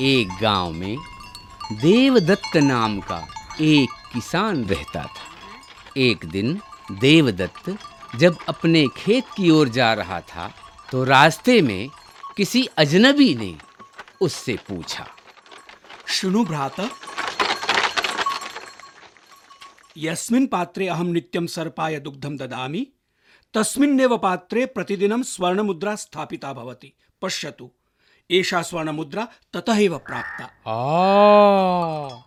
एक गाँव में देवदत्त नाम का एक किसान रहता था। एक दिन देवदत्त जब अपने खेत की ओर जा रहा था तो रास्ते में किसी अजनबी ने उससे पूछा शृणु भ्रात, यस्मिन् पात्रे अहम नित्यम सर्पाय दुग्धम ददामि, तस्मिन्नेव पात्रे प्रतिदिनं स्वर्णमुद्रा स्थापिता भवति, पश्यतु। ఏషా స్వర్ణముద్ర తతహైవ ప్రాప్త. ఆ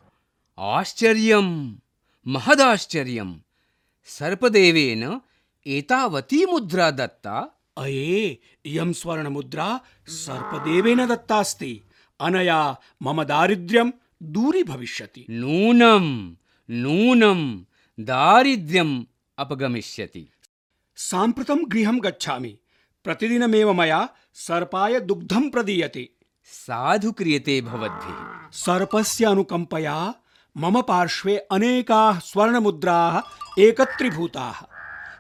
ఆశ్చర్యం. మహదాశ్చర్యం. సర్పదేవేన ఏతావతీ ముద్ర దత్త. అయే ఇయం స్వర్ణముద్రా సర్పదేవేన దత్తాస్తి. అనయా మమ దారిద్ర్యం దూరి భవిష్యతి. నూనం నూనం దారిద్ర్యం అపగమిష్యతి. సాంప్రతం గృహం గచ్చామి. प्रतिदिनमेव मया सर्पाय दुग्धं प्रदीयते। साधु क्रियते भवद्भिः। सर्पस्य अनुकम्पया मम पार्श्वे अनेकाः स्वर्णमुद्राः एकत्रीभूताः।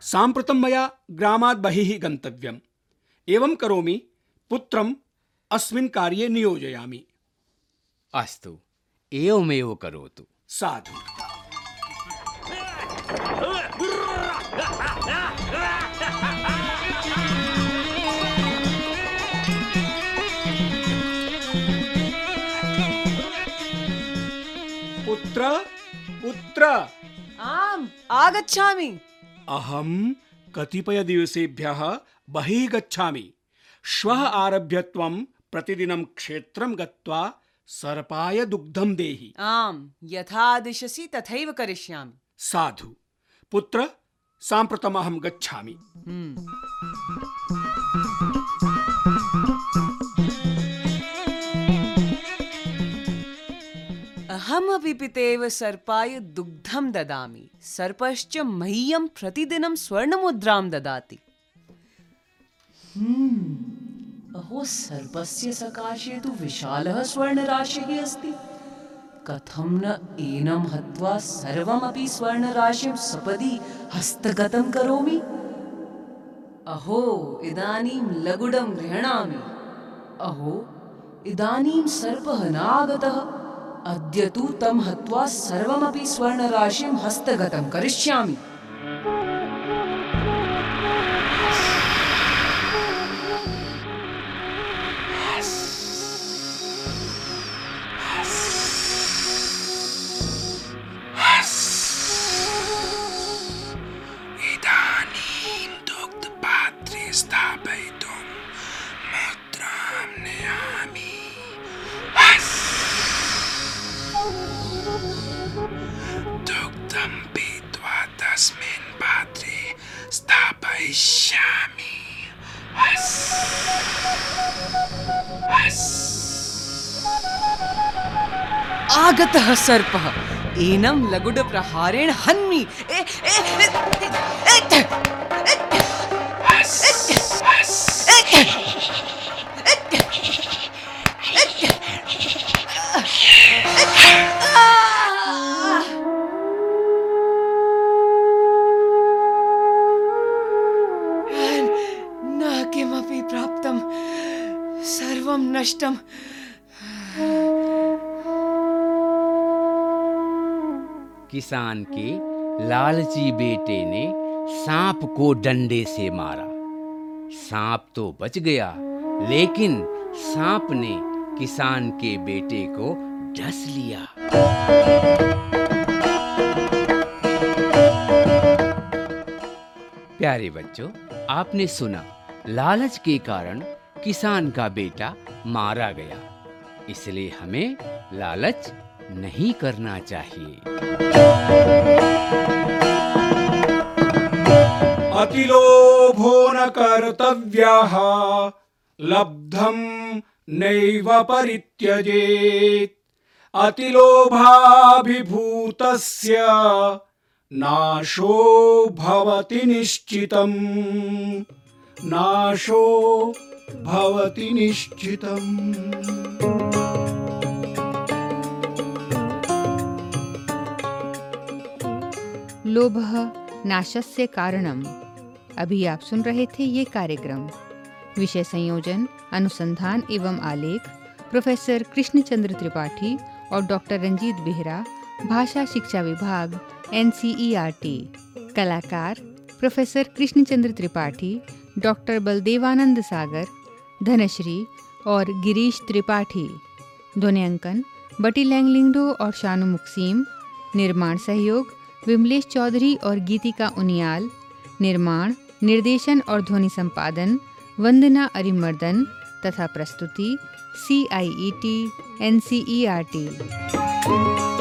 साम्प्रतं मया ग्रामात् बहिः गन्तव्यम्। एवं करोमि पुत्रम् अस्मिन् कार्ये नियोजयामि। अस्तु एवमेव करोतु। साधु। आम् आगच्छामि। अहं कतिपयदिवसेभ्यः बहिः गच्छामि श्वः आरभ्य त्वं प्रतिदिनं क्षेत्रं गत्वा सर्पाय दुग्धं देहि। आम् यथा दिशसि तथैव करिष्यामि। साधु। पुत्र साम्प्रतमहं गच्छामि। सर्पाय दुग्धं ददामि। सर्पश्च मह्यं प्रतिदिनं स्वर्णमुद्रां ददाति। अहो सर्पस्य सकाशे तु विशालः स्वर्णराशिः अस्ति। कथं न एनं हत्वा सर्वमपि स्वर्णराशिं सपदि हस्तगतं करोमि? अहो इदानीं लगुडं गृह्णामि। अहो इदानीं सर्पः नागतः अद्य तु तं हत्वा सर्वमपि स्वर्णराशिं हस्तगतं करिष्यामि। दुग्धं पीत्वा तस्मिन् पात्रे स्थापयिष्यामि। आगतः सर्पः। एनं लघुडप्रहारेण हन्मि। ए, ए, ए, ए, ए, सर्वं नष्टम्। किसान के लालची बेटे ने सांप को डंडे से मारा। सांप तो बच गया, लेकिन सांप ने किसान के बेटे को डस लिया। प्यारे बच्चों, आपने सुना, लालच के कारण किसान का बेटा मारा गया। इसलिए हमें लालच नहीं करना चाहिए। अतिलोभो न कर्तव्यः लब्धं नैव परित्यजेत्। अतिलोभाभिभूतस्य नाशो भवति निश्चितम्। नाशो भवति निश्चितम्। लोभ नाशस्य कारणम। अभी आप सुन रहे थे ये कार्यक्रम। विषय संयोजन, अनुसंधान एवं आलेख, प्रोफेसर कृष्णचंद्र त्रिपाठी और डॉक्टर रंजीत बेहरा, भाषा शिक्षा विभाग एन कलाकार, प्रोफेसर कृष्णचंद्र त्रिपाठी डॉक्टर बलदेवानंद सागर, धनश्री और गिरीश त्रिपाठी, ध्वनियांकन बटी लैंगलिंगडो और शानु मुक्सीम, निर्माण सहयोग विमलेश चौधरी और गीतिका उनियाल, निर्माण, निर्देशन और ध्वनि संपादन वंदना अरिमर्दन तथा प्रस्तुति C I E T N C E R T